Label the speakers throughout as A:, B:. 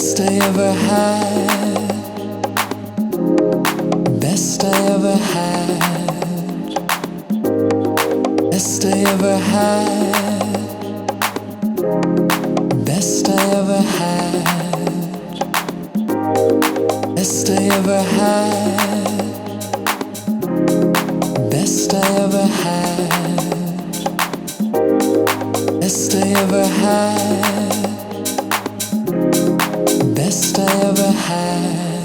A: Best I ever had. Best I ever had. Best I ever had. Best I ever had. Best I ever had. Best I ever had. Best I ever had. Ever had.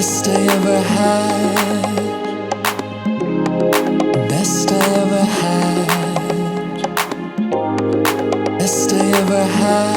A: Best I ever had. Best I ever had. Best I ever had.